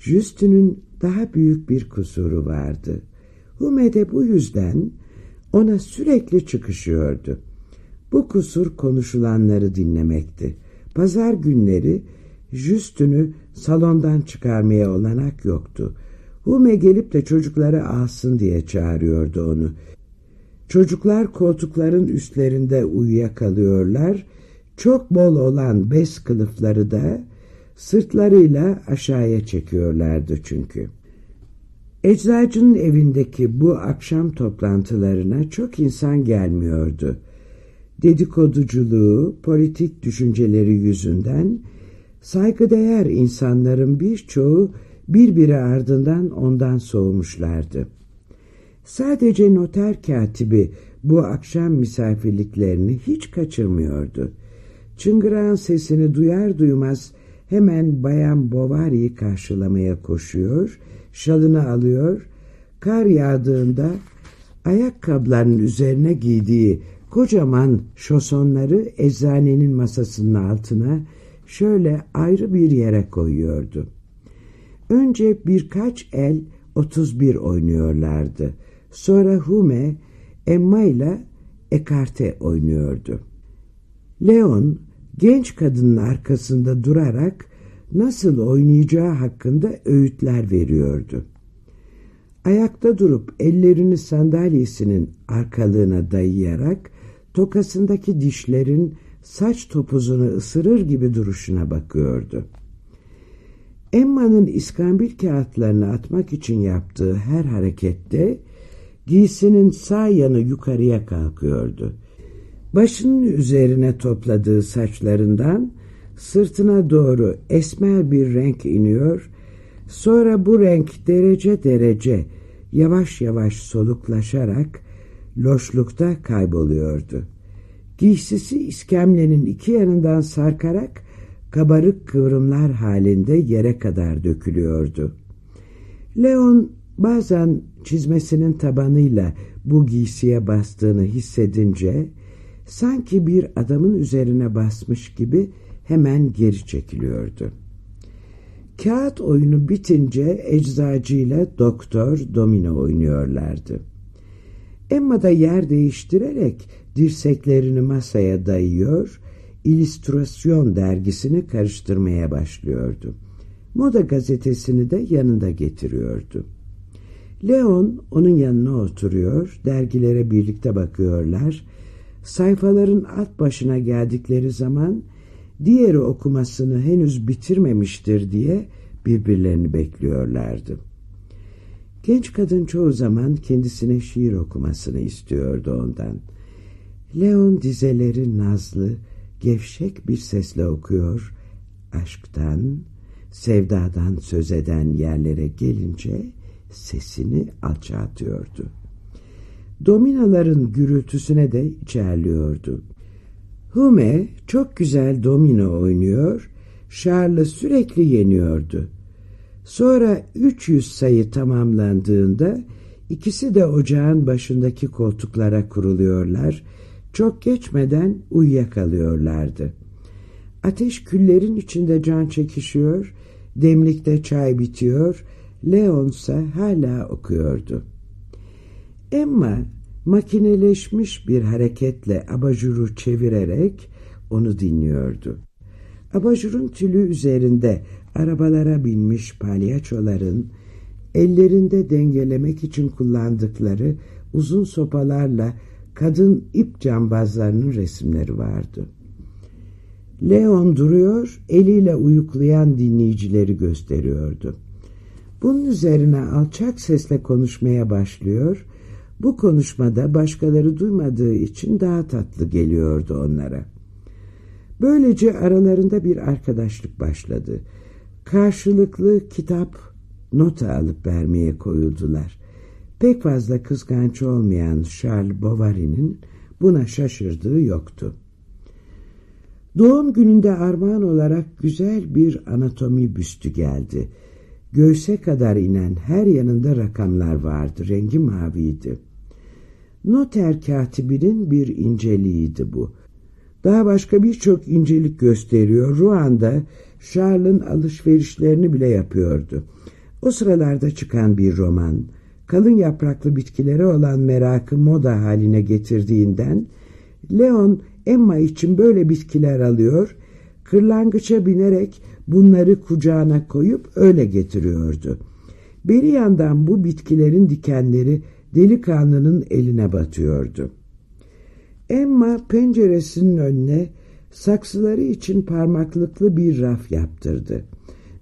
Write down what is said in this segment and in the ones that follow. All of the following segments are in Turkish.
Justin'in daha büyük bir kusuru vardı. Hume de bu yüzden ona sürekli çıkışıyordu. Bu kusur konuşulanları dinlemekti. Pazar günleri Justin'ü salondan çıkarmaya olanak yoktu. Hume gelip de çocukları alsın diye çağırıyordu onu. Çocuklar koltukların üstlerinde uyuyakalıyorlar. Çok bol olan bez kılıfları da sırtlarıyla aşağıya çekiyorlardı çünkü. Eczacının evindeki bu akşam toplantılarına çok insan gelmiyordu. Dedikoduculuğu, politik düşünceleri yüzünden saygıdeğer insanların birçoğu birbiri ardından ondan soğumuşlardı. Sadece noter katibi bu akşam misafirliklerini hiç kaçırmıyordu. Çıngırağın sesini duyar duymaz hemen Bayan Bovary'i karşılamaya koşuyor, şalını alıyor, kar yağdığında ayakkabılarının üzerine giydiği kocaman şosonları eczanenin masasının altına şöyle ayrı bir yere koyuyordu. Önce birkaç el 31 oynuyorlardı. Sonra Hume Emma ile Ekarte oynuyordu. Leon genç kadının arkasında durarak nasıl oynayacağı hakkında öğütler veriyordu. Ayakta durup ellerini sandalyesinin arkalığına dayayarak tokasındaki dişlerin saç topuzunu ısırır gibi duruşuna bakıyordu. Emma'nın iskambil kağıtlarını atmak için yaptığı her harekette giysinin sağ yanı yukarıya kalkıyordu. Başının üzerine topladığı saçlarından sırtına doğru esmer bir renk iniyor, sonra bu renk derece derece yavaş yavaş soluklaşarak loşlukta kayboluyordu. Giysisi iskemlenin iki yanından sarkarak kabarık kıvrımlar halinde yere kadar dökülüyordu. Leon bazen çizmesinin tabanıyla bu giysiye bastığını hissedince sanki bir adamın üzerine basmış gibi hemen geri çekiliyordu. Kağıt oyunu bitince eczacıyla doktor domino oynuyorlardı. Emma da yer değiştirerek dirseklerini masaya dayıyor, illüstrasyon dergisini karıştırmaya başlıyordu. Moda gazetesini de yanında getiriyordu. Leon onun yanına oturuyor, dergilere birlikte bakıyorlar. Sayfaların alt başına geldikleri zaman diğeri okumasını henüz bitirmemiştir diye birbirlerini bekliyorlardı. Genç kadın çoğu zaman kendisine şiir okumasını istiyordu ondan. Leon dizeleri nazlı, gevşek bir sesle okuyor, aşktan, sevdadan söz eden yerlere gelince sesini alçaltıyordu. Dominaların gürültüsüne de içerliyordu. Hume çok güzel domino oynuyor, Charles'ı sürekli yeniyordu. Sonra 300 sayı tamamlandığında ikisi de ocağın başındaki koltuklara kuruluyorlar, çok geçmeden uyuyakalıyorlardı. Ateş küllerin içinde can çekişiyor, demlikte çay bitiyor, Leon ise hala okuyordu. Emma makineleşmiş bir hareketle abajuru çevirerek onu dinliyordu. Abajurun tülü üzerinde arabalara binmiş palyaçoların ellerinde dengelemek için kullandıkları uzun sopalarla kadın ip cambazlarının resimleri vardı. Leon duruyor, eliyle uyuklayan dinleyicileri gösteriyordu. Bunun üzerine alçak sesle konuşmaya başlıyor, bu konuşmada başkaları duymadığı için daha tatlı geliyordu onlara. Böylece aralarında bir arkadaşlık başladı. Karşılıklı kitap, nota alıp vermeye koyuldular. Pek fazla kıskanç olmayan Charles Bovary'nin buna şaşırdığı yoktu. Doğum gününde armağan olarak güzel bir anatomi büstü geldi. Göğse kadar inen her yanında rakamlar vardı. Rengi maviydi. Noter katibinin bir inceliğiydi bu. Daha başka birçok incelik gösteriyor. Ruanda Charles'ın alışverişlerini bile yapıyordu. O sıralarda çıkan bir roman, kalın yapraklı bitkilere olan merakı moda haline getirdiğinden Leon Emma için böyle bitkiler alıyor, kırlangıça binerek bunları kucağına koyup öyle getiriyordu. Bir yandan bu bitkilerin dikenleri delikanlının eline batıyordu. Emma penceresinin önüne saksıları için parmaklıklı bir raf yaptırdı.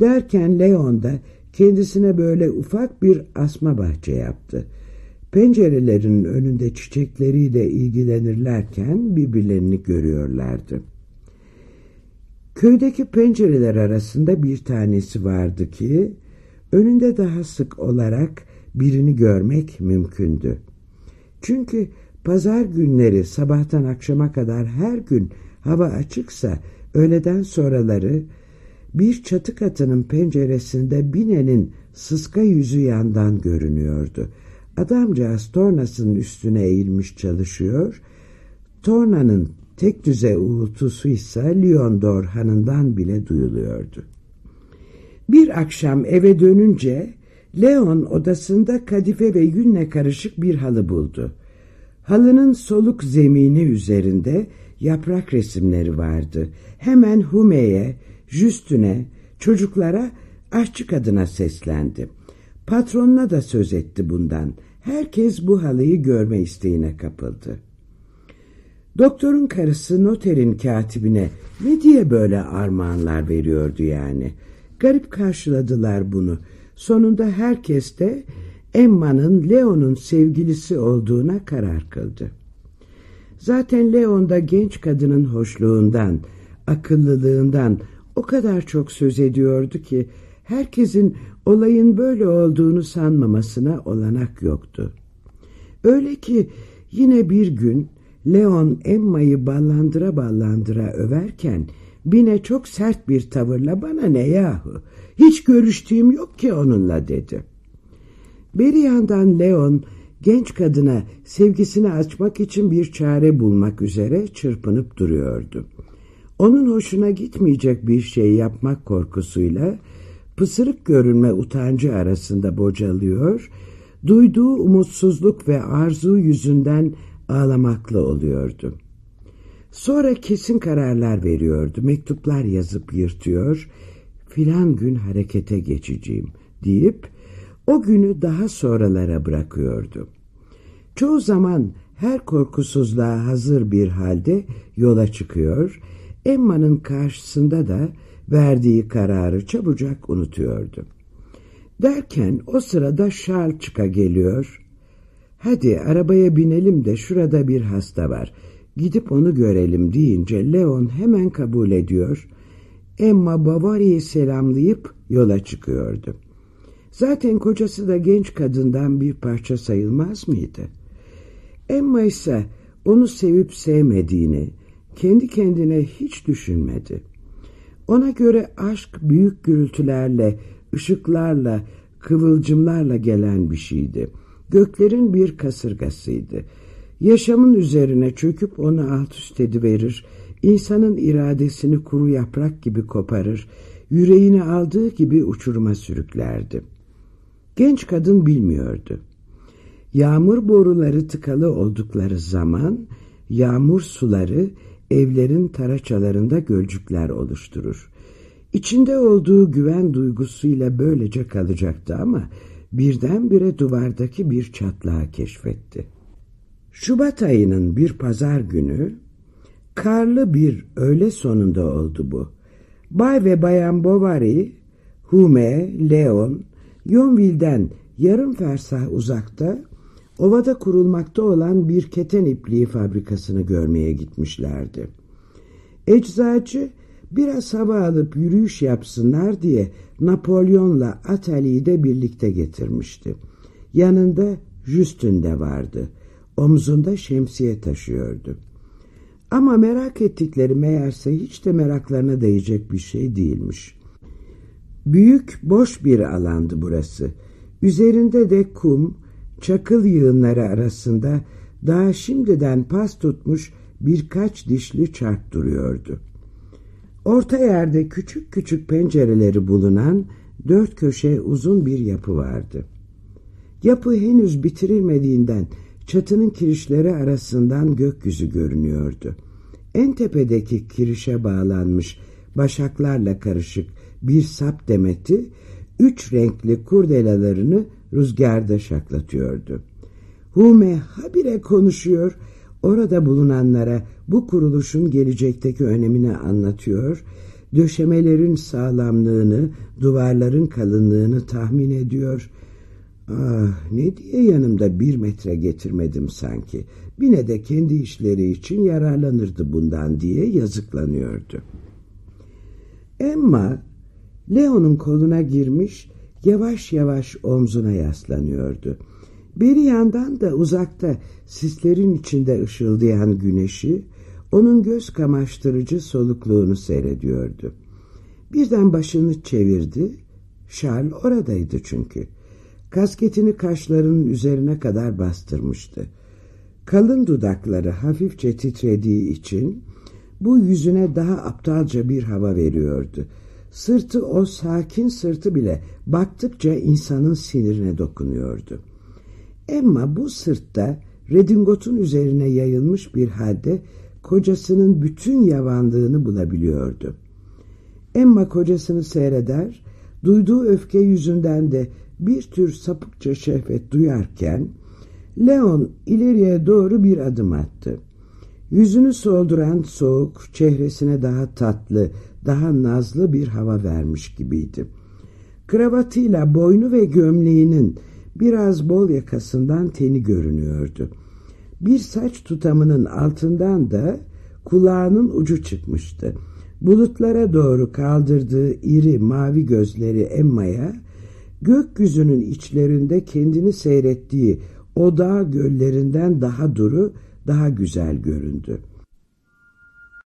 Derken Leon da kendisine böyle ufak bir asma bahçe yaptı. Pencerelerin önünde çiçekleriyle ilgilenirlerken birbirlerini görüyorlardı. Köydeki pencereler arasında bir tanesi vardı ki önünde daha sık olarak birini görmek mümkündü. Çünkü pazar günleri sabahtan akşama kadar her gün hava açıksa öğleden sonraları bir çatı katının penceresinde Bine'nin sıska yüzü yandan görünüyordu. Adamcağız tornasının üstüne eğilmiş çalışıyor. Tornanın tek düze uğultusu ise Lyon Dorhan'ından bile duyuluyordu. Bir akşam eve dönünce Leon odasında kadife ve yünle karışık bir halı buldu. Halının soluk zemini üzerinde yaprak resimleri vardı. Hemen Hume'ye, Jüstüne, çocuklara, aşçı kadına seslendi. Patronuna da söz etti bundan. Herkes bu halıyı görme isteğine kapıldı. Doktorun karısı noterin katibine ne diye böyle armağanlar veriyordu yani. Garip karşıladılar bunu. Sonunda herkes de Emma'nın Leon'un sevgilisi olduğuna karar kıldı. Zaten Leon da genç kadının hoşluğundan, akıllılığından o kadar çok söz ediyordu ki herkesin olayın böyle olduğunu sanmamasına olanak yoktu. Öyle ki yine bir gün Leon Emma'yı ballandıra ballandıra överken Bine çok sert bir tavırla bana ne yahu hiç görüştüğüm yok ki onunla dedi. Bir yandan Leon genç kadına sevgisini açmak için bir çare bulmak üzere çırpınıp duruyordu. Onun hoşuna gitmeyecek bir şey yapmak korkusuyla pısırık görünme utancı arasında bocalıyor, duyduğu umutsuzluk ve arzu yüzünden ağlamaklı oluyordu. Sonra kesin kararlar veriyordu, mektuplar yazıp yırtıyor, filan gün harekete geçeceğim deyip o günü daha sonralara bırakıyordu. Çoğu zaman her korkusuzluğa hazır bir halde yola çıkıyor, Emma'nın karşısında da verdiği kararı çabucak unutuyordu. Derken o sırada Şarlçık'a geliyor. Hadi arabaya binelim de şurada bir hasta var. Gidip onu görelim deyince Leon hemen kabul ediyor. Emma Bavari'yi selamlayıp yola çıkıyordu. Zaten kocası da genç kadından bir parça sayılmaz mıydı? Emma ise onu sevip sevmediğini kendi kendine hiç düşünmedi. Ona göre aşk büyük gürültülerle, ışıklarla, kıvılcımlarla gelen bir şeydi. Göklerin bir kasırgasıydı. Yaşamın üzerine çöküp onu alt üst ediverir, insanın iradesini kuru yaprak gibi koparır, yüreğini aldığı gibi uçuruma sürüklerdi. Genç kadın bilmiyordu. Yağmur boruları tıkalı oldukları zaman yağmur suları evlerin taraçalarında gölcükler oluşturur. İçinde olduğu güven duygusuyla böylece kalacaktı ama birdenbire duvardaki bir çatlağı keşfetti. Şubat ayının bir pazar günü karlı bir öğle sonunda oldu bu. Bay ve Bayan Bovary, Hume, Leon, Yonville'den yarım fersah uzakta ovada kurulmakta olan bir keten ipliği fabrikasını görmeye gitmişlerdi. Eczacı biraz hava alıp yürüyüş yapsınlar diye Napolyon'la Atali'yi de birlikte getirmişti. Yanında Justin de vardı. Omzunda şemsiye taşıyordu. Ama merak ettikleri meğerse hiç de meraklarına değecek bir şey değilmiş. Büyük boş bir alandı burası. Üzerinde de kum, çakıl yığınları arasında daha şimdiden pas tutmuş birkaç dişli çark duruyordu. Orta yerde küçük küçük pencereleri bulunan dört köşe uzun bir yapı vardı. Yapı henüz bitirilmediğinden çatının kirişleri arasından gökyüzü görünüyordu. En tepedeki kirişe bağlanmış başaklarla karışık bir sap demeti üç renkli kurdelalarını rüzgarda şaklatıyordu. Hume habire konuşuyor, orada bulunanlara bu kuruluşun gelecekteki önemini anlatıyor, döşemelerin sağlamlığını, duvarların kalınlığını tahmin ediyor. Ah ne diye yanımda bir metre getirmedim sanki. Bine de kendi işleri için yararlanırdı bundan diye yazıklanıyordu. Emma Leo'nun koluna girmiş yavaş yavaş omzuna yaslanıyordu. Bir yandan da uzakta sislerin içinde ışıldayan güneşi onun göz kamaştırıcı solukluğunu seyrediyordu. Birden başını çevirdi. Charles oradaydı çünkü. Kasketini kaşlarının üzerine kadar bastırmıştı. Kalın dudakları hafifçe titrediği için bu yüzüne daha aptalca bir hava veriyordu. Sırtı o sakin sırtı bile baktıkça insanın sinirine dokunuyordu. Emma bu sırtta redingotun üzerine yayılmış bir halde kocasının bütün yavanlığını bulabiliyordu. Emma kocasını seyreder, duyduğu öfke yüzünden de bir tür sapıkça şehvet duyarken Leon ileriye doğru bir adım attı. Yüzünü solduran soğuk, çehresine daha tatlı, daha nazlı bir hava vermiş gibiydi. Kravatıyla boynu ve gömleğinin biraz bol yakasından teni görünüyordu. Bir saç tutamının altından da kulağının ucu çıkmıştı. Bulutlara doğru kaldırdığı iri mavi gözleri Emma'ya, gökyüzünün içlerinde kendini seyrettiği o dağ göllerinden daha duru, daha güzel göründü.